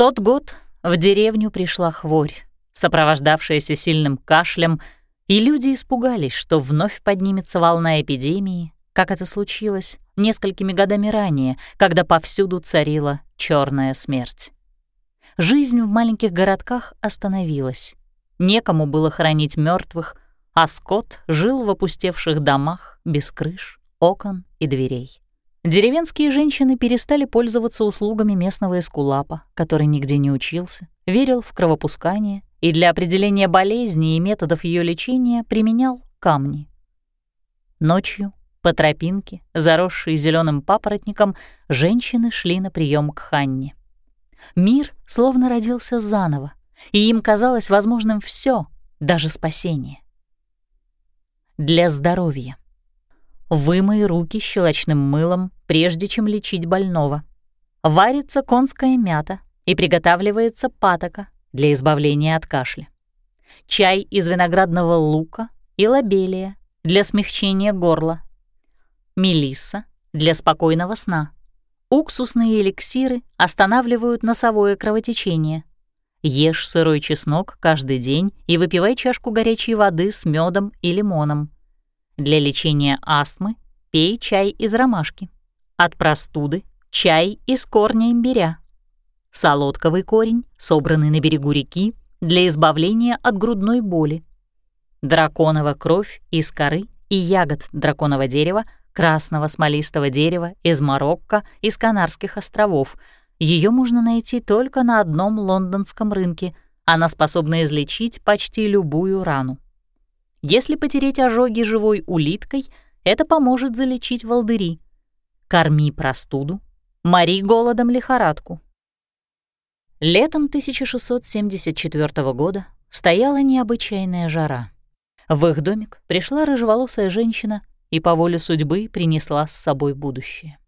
тот год в деревню пришла хворь, сопровождавшаяся сильным кашлем, и люди испугались, что вновь поднимется волна эпидемии, как это случилось несколькими годами ранее, когда повсюду царила черная смерть. Жизнь в маленьких городках остановилась. Некому было хранить мертвых, а скот жил в опустевших домах без крыш, окон и дверей. Деревенские женщины перестали пользоваться услугами местного эскулапа, который нигде не учился, верил в кровопускание и для определения болезни и методов ее лечения применял камни. Ночью по тропинке, заросшей зеленым папоротником, женщины шли на прием к Ханне. Мир словно родился заново, и им казалось возможным все, даже спасение. Для здоровья. Вымой руки щелочным мылом, прежде чем лечить больного. Варится конская мята и приготавливается патока для избавления от кашля. Чай из виноградного лука и лобелия для смягчения горла мелисса для спокойного сна. Уксусные эликсиры останавливают носовое кровотечение. Ешь сырой чеснок каждый день и выпивай чашку горячей воды с медом и лимоном. Для лечения астмы пей чай из ромашки. От простуды — чай из корня имбиря. Солодковый корень, собранный на берегу реки, для избавления от грудной боли. Драконова кровь из коры и ягод драконового дерева — красного смолистого дерева из Марокко из Канарских островов. Ее можно найти только на одном лондонском рынке. Она способна излечить почти любую рану. Если потереть ожоги живой улиткой, это поможет залечить волдыри. Корми простуду, мори голодом лихорадку. Летом 1674 года стояла необычайная жара. В их домик пришла рыжеволосая женщина и по воле судьбы принесла с собой будущее.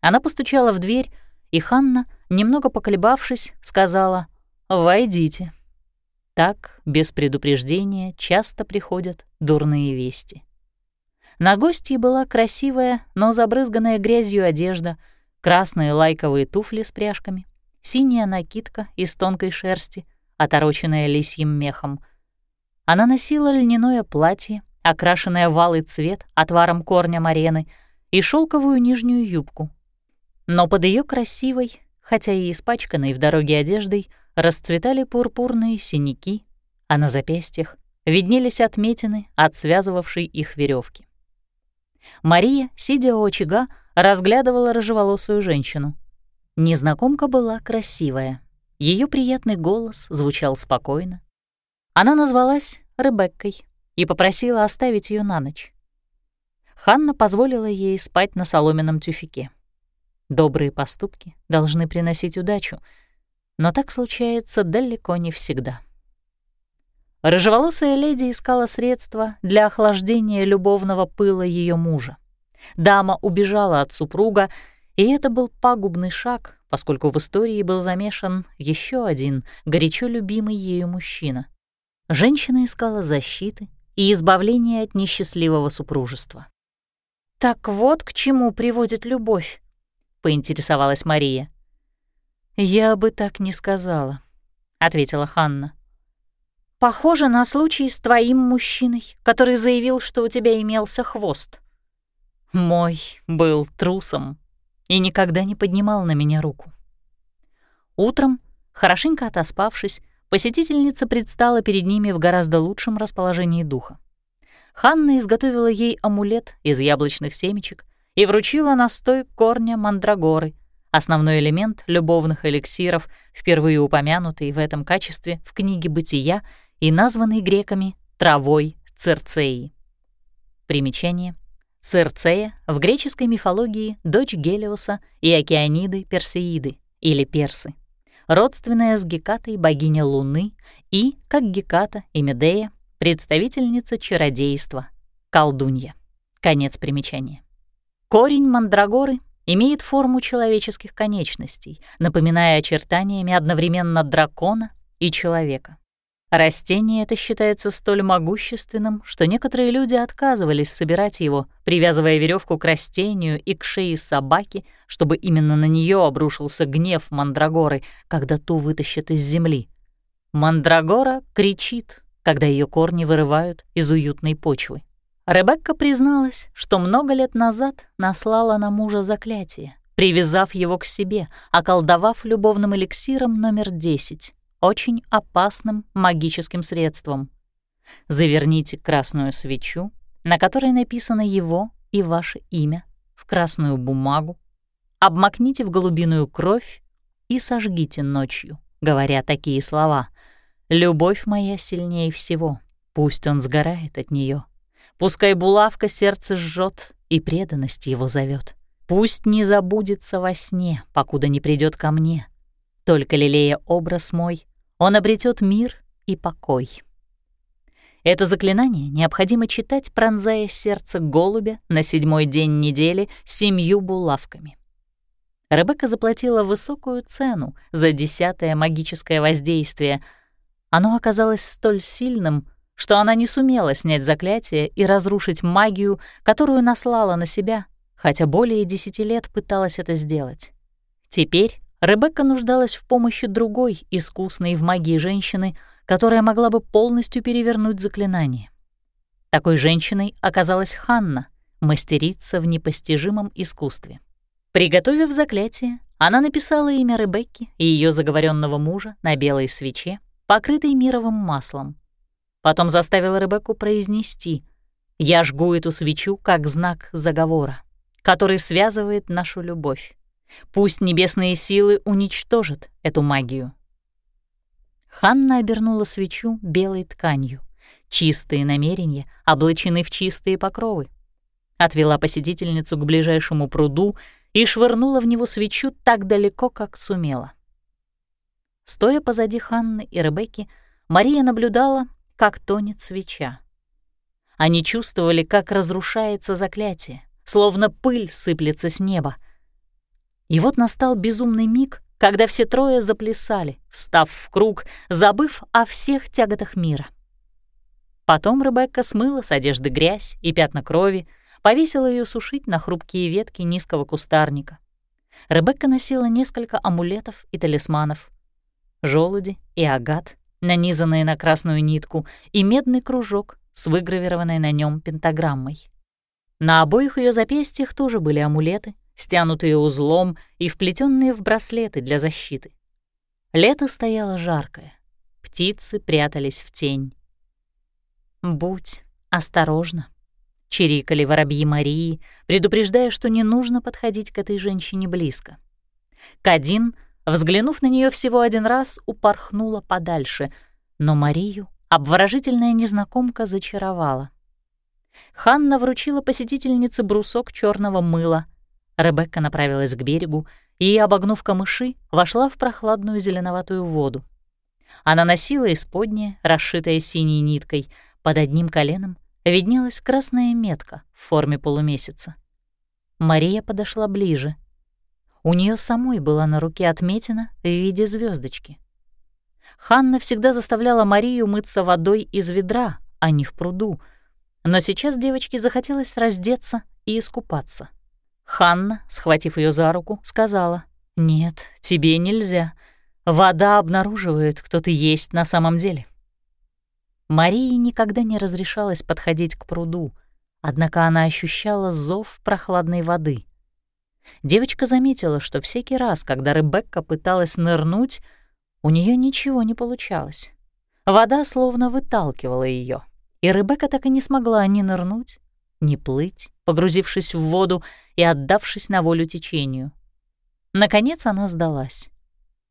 Она постучала в дверь, и Ханна, немного поколебавшись, сказала «Войдите». Так, без предупреждения, часто приходят дурные вести. На гостье была красивая, но забрызганная грязью одежда, красные лайковые туфли с пряжками, синяя накидка из тонкой шерсти, отороченная лисьим мехом. Она носила льняное платье, окрашенная в алый цвет отваром корня марены, и шелковую нижнюю юбку. Но под ее красивой, хотя и испачканной в дороге одеждой, расцветали пурпурные синяки, а на запястьях виднелись отметины от связывавшей их веревки. Мария, сидя у очага, разглядывала рыжеволосую женщину. Незнакомка была красивая. Ее приятный голос звучал спокойно. Она назвалась Ребеккой и попросила оставить ее на ночь. Ханна позволила ей спать на соломенном тюфике. Добрые поступки должны приносить удачу, но так случается далеко не всегда. Рыжеволосая леди искала средства для охлаждения любовного пыла ее мужа. Дама убежала от супруга, и это был пагубный шаг, поскольку в истории был замешан еще один горячо любимый ею мужчина. Женщина искала защиты, и избавление от несчастливого супружества. «Так вот к чему приводит любовь», — поинтересовалась Мария. «Я бы так не сказала», — ответила Ханна. «Похоже на случай с твоим мужчиной, который заявил, что у тебя имелся хвост». «Мой был трусом и никогда не поднимал на меня руку». Утром, хорошенько отоспавшись, посетительница предстала перед ними в гораздо лучшем расположении духа. Ханна изготовила ей амулет из яблочных семечек и вручила настой корня мандрагоры, основной элемент любовных эликсиров, впервые упомянутый в этом качестве в книге «Бытия» и названный греками травой Церцеи. Примечание. Церцея в греческой мифологии дочь Гелиоса и Океаниды Персеиды или Персы родственная с Гекатой богиня Луны и, как Геката и Медея, представительница чародейства, колдунья. Конец примечания. Корень мандрагоры имеет форму человеческих конечностей, напоминая очертаниями одновременно дракона и человека. Растение это считается столь могущественным, что некоторые люди отказывались собирать его, привязывая веревку к растению и к шее собаки, чтобы именно на нее обрушился гнев мандрагоры, когда ту вытащат из земли. Мандрагора кричит, когда ее корни вырывают из уютной почвы. Ребекка призналась, что много лет назад наслала на мужа заклятие, привязав его к себе, околдовав любовным эликсиром номер 10 очень опасным магическим средством. Заверните красную свечу, на которой написано его и ваше имя, в красную бумагу, обмакните в голубиную кровь и сожгите ночью, говоря такие слова. «Любовь моя сильнее всего, пусть он сгорает от нее. Пускай булавка сердце жжет и преданность его зовет. Пусть не забудется во сне, покуда не придет ко мне. Только лелея образ мой, он обретет мир и покой. Это заклинание необходимо читать, пронзая сердце голубя на седьмой день недели семью булавками. Ребекка заплатила высокую цену за десятое магическое воздействие. Оно оказалось столь сильным, что она не сумела снять заклятие и разрушить магию, которую наслала на себя, хотя более десяти лет пыталась это сделать. Теперь Ребекка нуждалась в помощи другой, искусной в магии женщины, которая могла бы полностью перевернуть заклинание. Такой женщиной оказалась Ханна, мастерица в непостижимом искусстве. Приготовив заклятие, она написала имя Ребекки и ее заговоренного мужа на белой свече, покрытой мировым маслом. Потом заставила Ребекку произнести «Я жгу эту свечу как знак заговора, который связывает нашу любовь. Пусть небесные силы уничтожат эту магию. Ханна обернула свечу белой тканью. Чистые намерения облачены в чистые покровы. Отвела посетительницу к ближайшему пруду и швырнула в него свечу так далеко, как сумела. Стоя позади Ханны и Ребекки, Мария наблюдала, как тонет свеча. Они чувствовали, как разрушается заклятие, словно пыль сыплется с неба — и вот настал безумный миг, когда все трое заплясали, встав в круг, забыв о всех тяготах мира. Потом Ребекка смыла с одежды грязь и пятна крови, повесила ее сушить на хрупкие ветки низкого кустарника. Ребекка носила несколько амулетов и талисманов. Желуди и агат, нанизанные на красную нитку, и медный кружок с выгравированной на нем пентаграммой. На обоих ее запястьях тоже были амулеты, стянутые узлом и вплетенные в браслеты для защиты. Лето стояло жаркое, птицы прятались в тень. «Будь осторожна», — чирикали воробьи Марии, предупреждая, что не нужно подходить к этой женщине близко. Кадин, взглянув на нее всего один раз, упорхнула подальше, но Марию обворожительная незнакомка зачаровала. Ханна вручила посетительнице брусок черного мыла — Ребекка направилась к берегу и, обогнув камыши, вошла в прохладную зеленоватую воду. Она носила исподнее, расшитое синей ниткой, под одним коленом виднелась красная метка в форме полумесяца. Мария подошла ближе. У нее самой была на руке отметина в виде звездочки. Ханна всегда заставляла Марию мыться водой из ведра, а не в пруду, но сейчас девочке захотелось раздеться и искупаться. Ханна, схватив ее за руку, сказала, «Нет, тебе нельзя. Вода обнаруживает, кто ты есть на самом деле». Марии никогда не разрешалось подходить к пруду, однако она ощущала зов прохладной воды. Девочка заметила, что всякий раз, когда Ребекка пыталась нырнуть, у нее ничего не получалось. Вода словно выталкивала ее, и Ребекка так и не смогла ни нырнуть, ни плыть, погрузившись в воду и отдавшись на волю течению. Наконец она сдалась.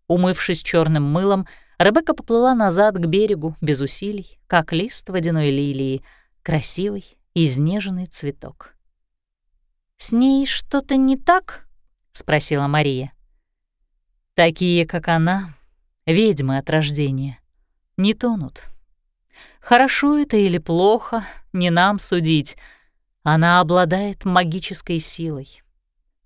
Умывшись черным мылом, Ребекка поплыла назад к берегу без усилий, как лист водяной лилии, красивый, изнеженный цветок. «С ней что-то не так?» — спросила Мария. «Такие, как она, ведьмы от рождения, не тонут. Хорошо это или плохо, не нам судить, она обладает магической силой.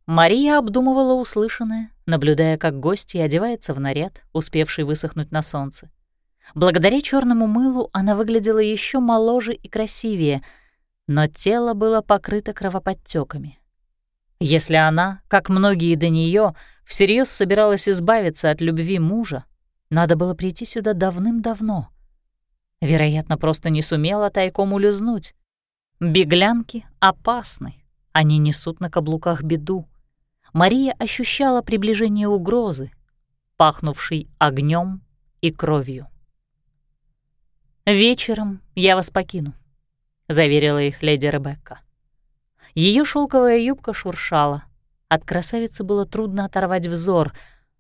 Мария обдумывала услышанное, наблюдая, как гостья одевается в наряд, успевший высохнуть на солнце. Благодаря черному мылу она выглядела еще моложе и красивее, но тело было покрыто кровоподтеками. Если она, как многие до нее, всерьез собиралась избавиться от любви мужа, надо было прийти сюда давным-давно. Вероятно, просто не сумела тайком улизнуть. Беглянки опасны, они несут на каблуках беду. Мария ощущала приближение угрозы, пахнувшей огнем и кровью. «Вечером я вас покину», — заверила их леди Ребекка. Ее шелковая юбка шуршала. От красавицы было трудно оторвать взор.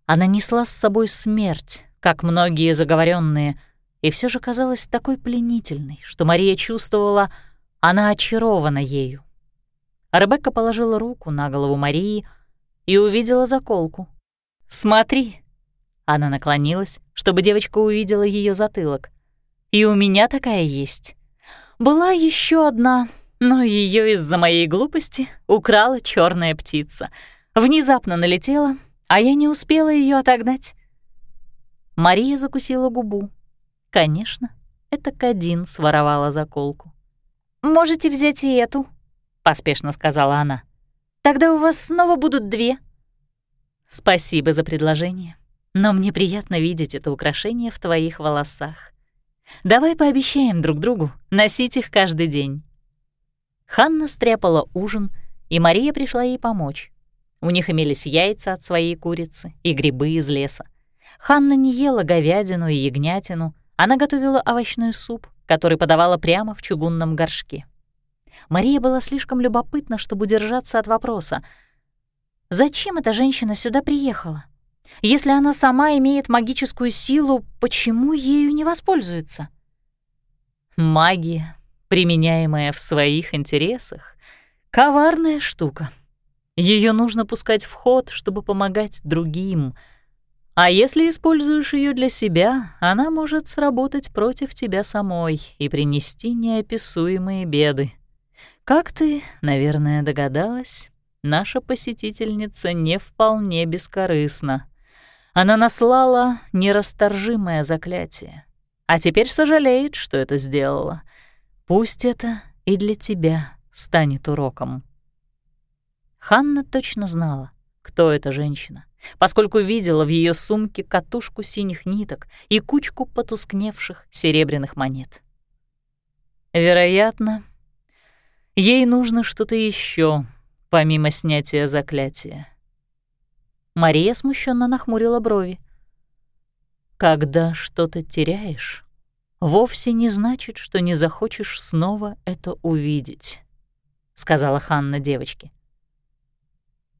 Она несла с собой смерть, как многие заговоренные, и все же казалась такой пленительной, что Мария чувствовала, она очарована ею. Ребекка положила руку на голову Марии и увидела заколку. «Смотри!» Она наклонилась, чтобы девочка увидела ее затылок. «И у меня такая есть. Была еще одна, но ее из-за моей глупости украла черная птица. Внезапно налетела, а я не успела ее отогнать. Мария закусила губу. Конечно, это Кадин своровала заколку. «Можете взять и эту», — поспешно сказала она. «Тогда у вас снова будут две». «Спасибо за предложение, но мне приятно видеть это украшение в твоих волосах. Давай пообещаем друг другу носить их каждый день». Ханна стряпала ужин, и Мария пришла ей помочь. У них имелись яйца от своей курицы и грибы из леса. Ханна не ела говядину и ягнятину, она готовила овощной суп, который подавала прямо в чугунном горшке. Мария была слишком любопытна, чтобы удержаться от вопроса. «Зачем эта женщина сюда приехала? Если она сама имеет магическую силу, почему ею не воспользуется?» «Магия, применяемая в своих интересах, коварная штука. Ее нужно пускать в ход, чтобы помогать другим — а если используешь ее для себя, она может сработать против тебя самой и принести неописуемые беды. Как ты, наверное, догадалась, наша посетительница не вполне бескорыстна. Она наслала нерасторжимое заклятие, а теперь сожалеет, что это сделала. Пусть это и для тебя станет уроком. Ханна точно знала, кто эта женщина поскольку видела в ее сумке катушку синих ниток и кучку потускневших серебряных монет. Вероятно, ей нужно что-то еще, помимо снятия заклятия. Мария смущенно нахмурила брови. Когда что-то теряешь, вовсе не значит, что не захочешь снова это увидеть, сказала Ханна девочке.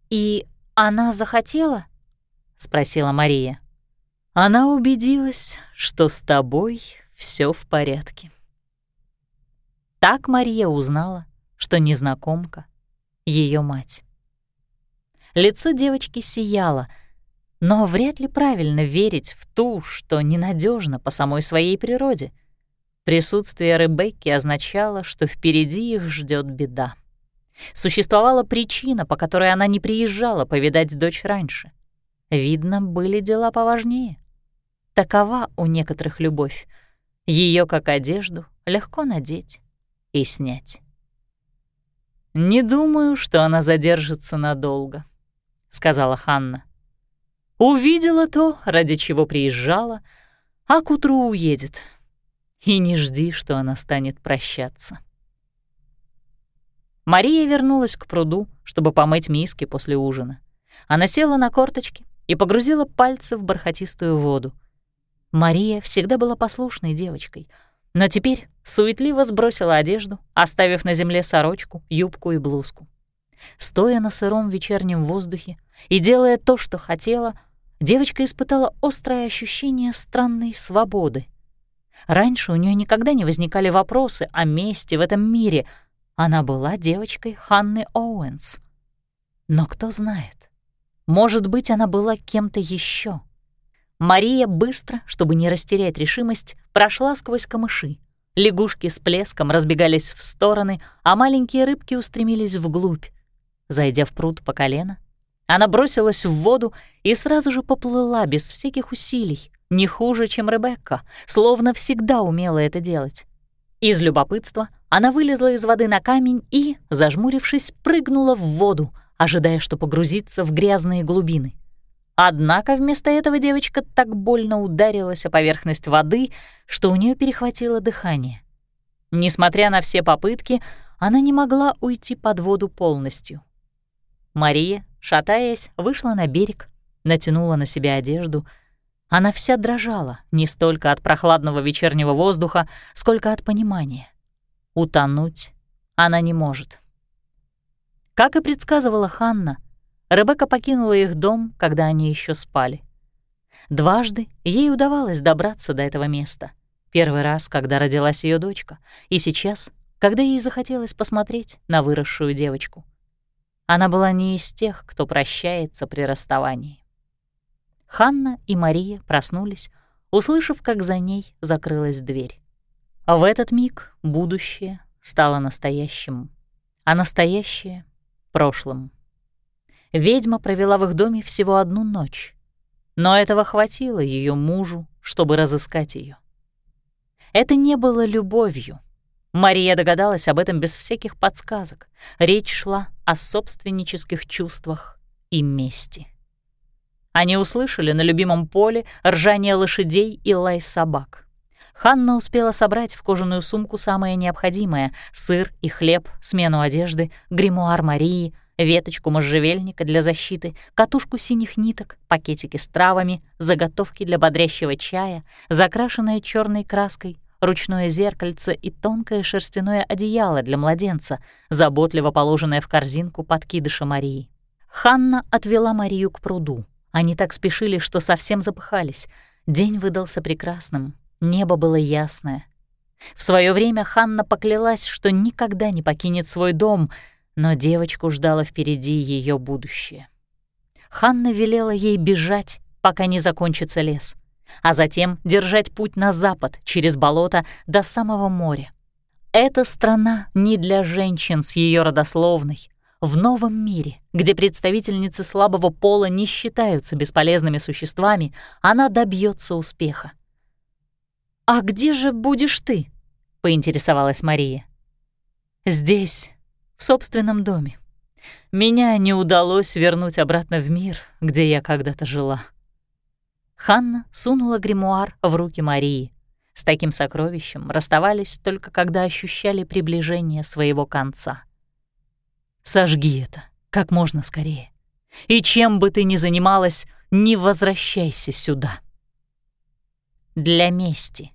И она захотела? — спросила Мария. Она убедилась, что с тобой все в порядке. Так Мария узнала, что незнакомка — ее мать. Лицо девочки сияло, но вряд ли правильно верить в ту, что ненадежно по самой своей природе. Присутствие Ребекки означало, что впереди их ждет беда. Существовала причина, по которой она не приезжала повидать дочь раньше — Видно, были дела поважнее. Такова у некоторых любовь. Ее как одежду легко надеть и снять. «Не думаю, что она задержится надолго», — сказала Ханна. «Увидела то, ради чего приезжала, а к утру уедет. И не жди, что она станет прощаться». Мария вернулась к пруду, чтобы помыть миски после ужина. Она села на корточки и погрузила пальцы в бархатистую воду. Мария всегда была послушной девочкой, но теперь суетливо сбросила одежду, оставив на земле сорочку, юбку и блузку. Стоя на сыром вечернем воздухе и делая то, что хотела, девочка испытала острое ощущение странной свободы. Раньше у нее никогда не возникали вопросы о месте в этом мире. Она была девочкой Ханны Оуэнс. Но кто знает, может быть, она была кем-то еще. Мария быстро, чтобы не растерять решимость, прошла сквозь камыши. Лягушки с плеском разбегались в стороны, а маленькие рыбки устремились вглубь. Зайдя в пруд по колено, она бросилась в воду и сразу же поплыла без всяких усилий, не хуже, чем Ребекка, словно всегда умела это делать. Из любопытства она вылезла из воды на камень и, зажмурившись, прыгнула в воду, ожидая, что погрузится в грязные глубины. Однако вместо этого девочка так больно ударилась о поверхность воды, что у нее перехватило дыхание. Несмотря на все попытки, она не могла уйти под воду полностью. Мария, шатаясь, вышла на берег, натянула на себя одежду — она вся дрожала не столько от прохладного вечернего воздуха, сколько от понимания. Утонуть она не может. Как и предсказывала Ханна, Ребекка покинула их дом, когда они еще спали. Дважды ей удавалось добраться до этого места. Первый раз, когда родилась ее дочка, и сейчас, когда ей захотелось посмотреть на выросшую девочку. Она была не из тех, кто прощается при расставании. Ханна и Мария проснулись, услышав, как за ней закрылась дверь. В этот миг будущее стало настоящим, а настоящее — прошлым. Ведьма провела в их доме всего одну ночь, но этого хватило ее мужу, чтобы разыскать ее. Это не было любовью. Мария догадалась об этом без всяких подсказок. Речь шла о собственнических чувствах и мести. Они услышали на любимом поле ржание лошадей и лай собак. Ханна успела собрать в кожаную сумку самое необходимое — сыр и хлеб, смену одежды, гримуар Марии, веточку можжевельника для защиты, катушку синих ниток, пакетики с травами, заготовки для бодрящего чая, закрашенное черной краской, ручное зеркальце и тонкое шерстяное одеяло для младенца, заботливо положенное в корзинку подкидыша Марии. Ханна отвела Марию к пруду. Они так спешили, что совсем запыхались. День выдался прекрасным, небо было ясное. В свое время Ханна поклялась, что никогда не покинет свой дом, но девочку ждало впереди ее будущее. Ханна велела ей бежать, пока не закончится лес, а затем держать путь на запад через болото до самого моря. Эта страна не для женщин с ее родословной, в новом мире, где представительницы слабого пола не считаются бесполезными существами, она добьется успеха. «А где же будешь ты?» — поинтересовалась Мария. «Здесь, в собственном доме. Меня не удалось вернуть обратно в мир, где я когда-то жила». Ханна сунула гримуар в руки Марии. С таким сокровищем расставались только когда ощущали приближение своего конца. Сожги это как можно скорее. И чем бы ты ни занималась, не возвращайся сюда. Для мести.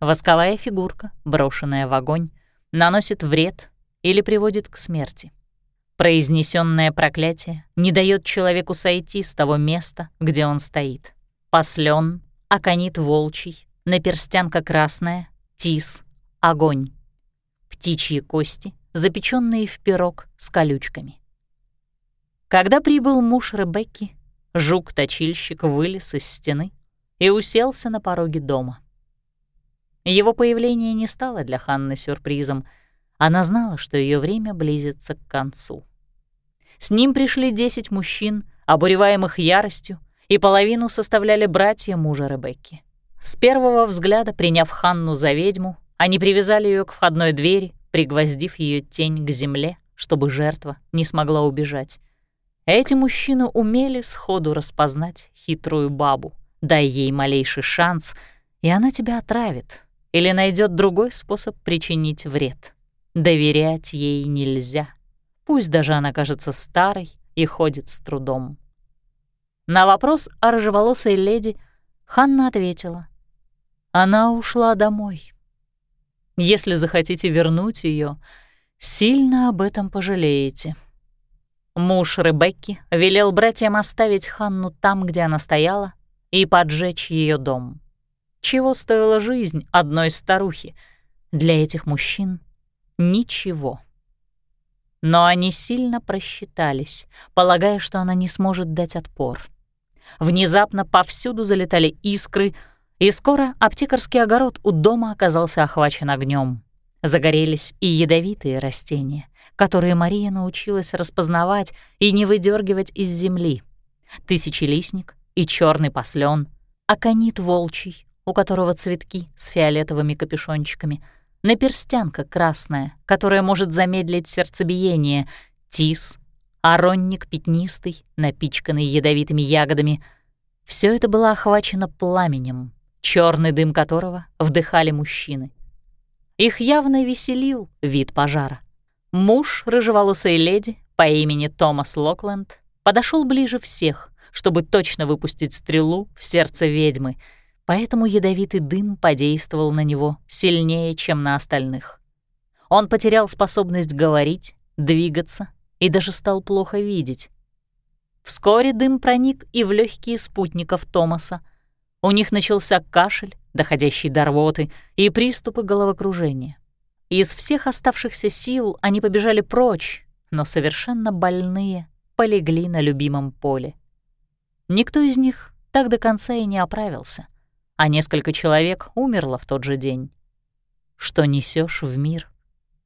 Восковая фигурка, брошенная в огонь, наносит вред или приводит к смерти. Произнесенное проклятие не дает человеку сойти с того места, где он стоит. Послен, аконит волчий, наперстянка красная, тис, огонь. Птичьи кости, запеченные в пирог с колючками. Когда прибыл муж Ребекки, жук-точильщик вылез из стены и уселся на пороге дома. Его появление не стало для Ханны сюрпризом. Она знала, что ее время близится к концу. С ним пришли десять мужчин, обуреваемых яростью, и половину составляли братья мужа Ребекки. С первого взгляда, приняв Ханну за ведьму, они привязали ее к входной двери пригвоздив ее тень к земле, чтобы жертва не смогла убежать. Эти мужчины умели сходу распознать хитрую бабу. Дай ей малейший шанс, и она тебя отравит или найдет другой способ причинить вред. Доверять ей нельзя. Пусть даже она кажется старой и ходит с трудом. На вопрос о рыжеволосой леди Ханна ответила. Она ушла домой. Если захотите вернуть ее, сильно об этом пожалеете. Муж Ребекки велел братьям оставить Ханну там, где она стояла, и поджечь ее дом. Чего стоила жизнь одной старухи? Для этих мужчин — ничего. Но они сильно просчитались, полагая, что она не сможет дать отпор. Внезапно повсюду залетали искры — и скоро аптекарский огород у дома оказался охвачен огнем. Загорелись и ядовитые растения, которые Мария научилась распознавать и не выдергивать из земли. Тысячелистник и черный послен, аконит волчий, у которого цветки с фиолетовыми капюшончиками, наперстянка красная, которая может замедлить сердцебиение, тис, аронник пятнистый, напичканный ядовитыми ягодами. Все это было охвачено пламенем, черный дым которого вдыхали мужчины. Их явно веселил вид пожара. Муж рыжеволосой леди по имени Томас Локленд подошел ближе всех, чтобы точно выпустить стрелу в сердце ведьмы, поэтому ядовитый дым подействовал на него сильнее, чем на остальных. Он потерял способность говорить, двигаться и даже стал плохо видеть. Вскоре дым проник и в легкие спутников Томаса. У них начался кашель, доходящий до рвоты, и приступы головокружения. Из всех оставшихся сил они побежали прочь, но совершенно больные полегли на любимом поле. Никто из них так до конца и не оправился, а несколько человек умерло в тот же день. Что несешь в мир,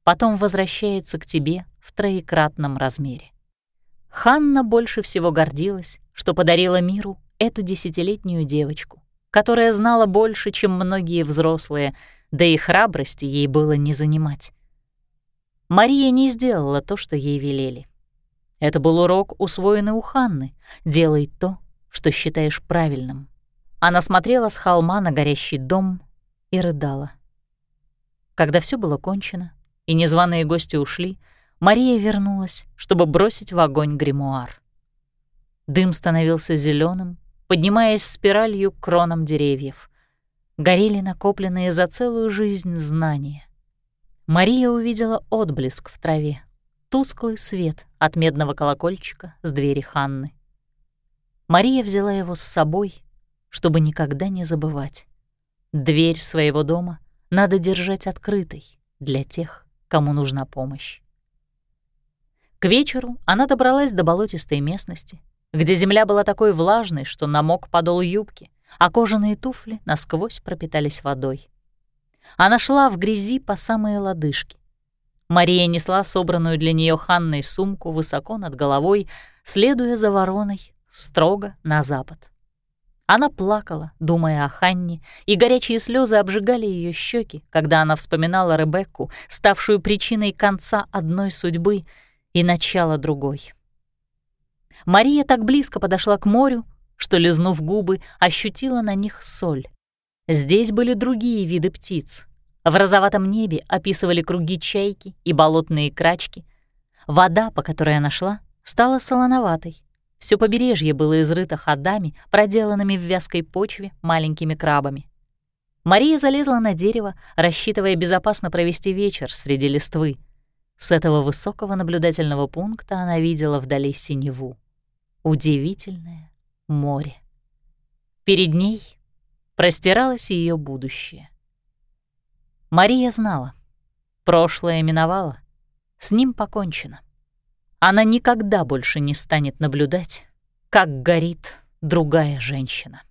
потом возвращается к тебе в троекратном размере. Ханна больше всего гордилась, что подарила миру эту десятилетнюю девочку, которая знала больше, чем многие взрослые, да и храбрости ей было не занимать. Мария не сделала то, что ей велели. Это был урок, усвоенный у Ханны — делай то, что считаешь правильным. Она смотрела с холма на горящий дом и рыдала. Когда все было кончено и незваные гости ушли, Мария вернулась, чтобы бросить в огонь гримуар. Дым становился зеленым, поднимаясь спиралью к кронам деревьев. Горели накопленные за целую жизнь знания. Мария увидела отблеск в траве, тусклый свет от медного колокольчика с двери Ханны. Мария взяла его с собой, чтобы никогда не забывать. Дверь своего дома надо держать открытой для тех, кому нужна помощь. К вечеру она добралась до болотистой местности, где земля была такой влажной, что намок подол юбки, а кожаные туфли насквозь пропитались водой. Она шла в грязи по самые лодыжки. Мария несла собранную для нее Ханной сумку высоко над головой, следуя за вороной строго на запад. Она плакала, думая о Ханне, и горячие слезы обжигали ее щеки, когда она вспоминала Ребекку, ставшую причиной конца одной судьбы и начала другой. Мария так близко подошла к морю, что, лизнув губы, ощутила на них соль. Здесь были другие виды птиц. В розоватом небе описывали круги чайки и болотные крачки. Вода, по которой она шла, стала солоноватой, все побережье было изрыто ходами, проделанными в вязкой почве маленькими крабами. Мария залезла на дерево, рассчитывая безопасно провести вечер среди листвы. С этого высокого наблюдательного пункта она видела вдали синеву. Удивительное море. Перед ней простиралось ее будущее. Мария знала. Прошлое миновало. С ним покончено. Она никогда больше не станет наблюдать, как горит другая женщина.